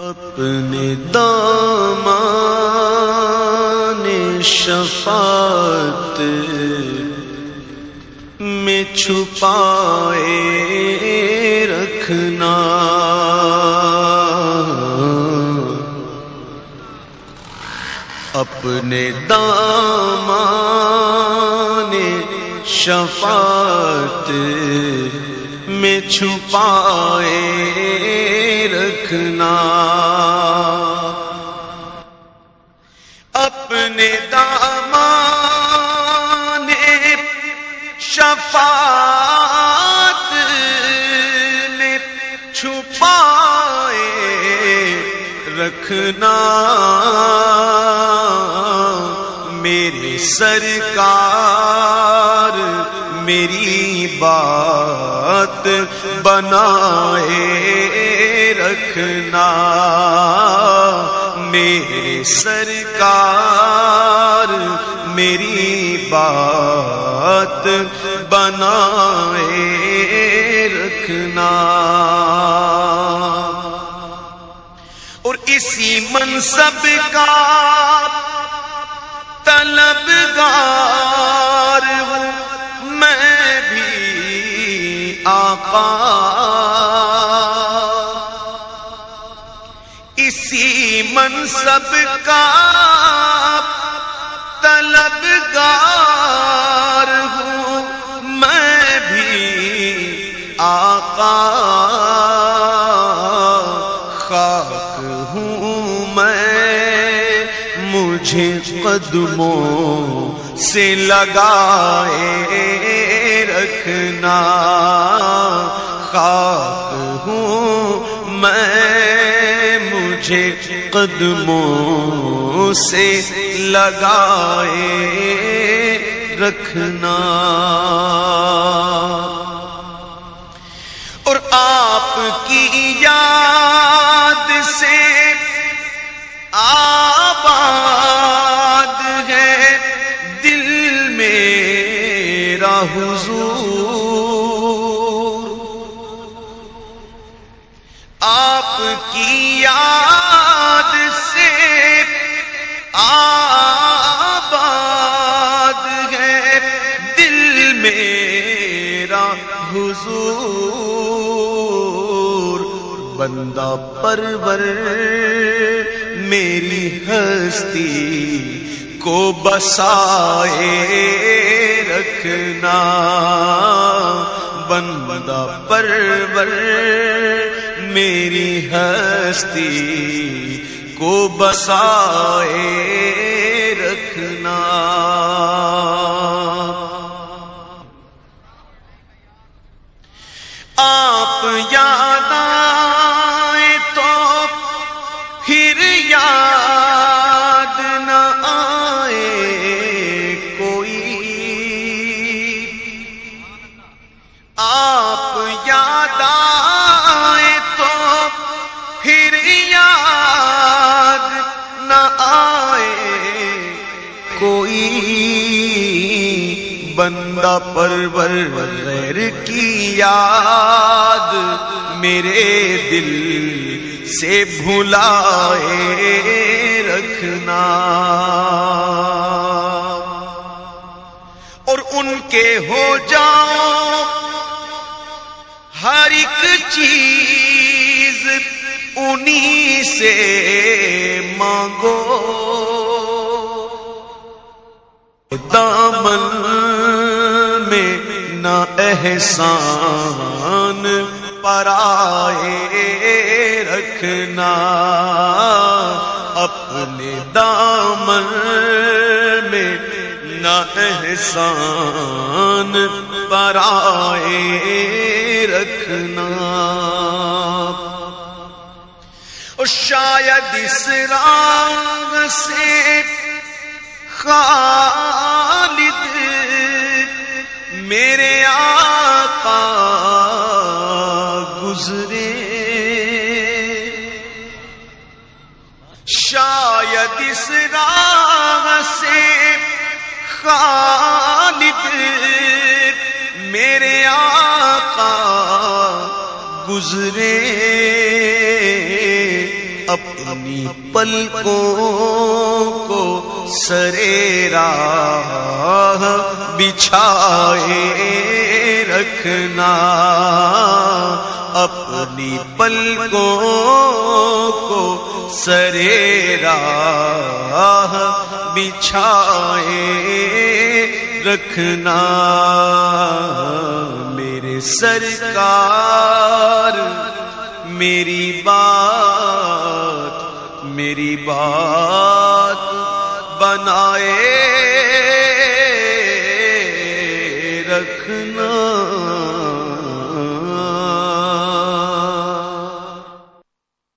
اپنے دامان شفاعت میں چھپائے رکھنا۔ اپنے دامان شفاعت میں چھپائے اپنے دامان شفاعت میں چھپائے رکھنا میرے سرکار میری بات بنائے رکھنا میرے سرکار میری بات بنائے رکھنا۔ اور اسی منصب کا طلبگار ہوں۔ میں بھی آقا منصب کا طلبگار ہوں میں بھی آقا خاک ہوں میں مجھے قدموں سے لگائے رکھنا خاک ہوں میں مجھے قدموں سے لگائے رکھنا۔ اور آپ کی یاد سے آباد ہے دل میرا حضور۔ بندہ پرور میری ہستی کو بسائے رکھنا۔ بندہ پرور میری ہستی کو بسائے آپ یاد آئے تو پھر یاد نہ آئے۔ کوئی بندہ پرور غیر کی یاد میرے دل سے بھلائے رکھنا۔ اور ان کے ہو جاؤ ہر ایک چیز انہی سے مانگو۔ دامن میں نہ احسان پرائے رکھنا، اپنے دامن میں نہ احسان پرائے رکھنا۔ اور شاید اس راگ سے خالد میرے آقا گزرے۔ غالب میرے آقا گزرے اپنی پلکوں کو سریرا بچھائے رکھنا اپنی پلکوں کو سرے راہ بچھائے رکھنا۔ میرے سرکار، میری بات میری بات بنائے رکھنا۔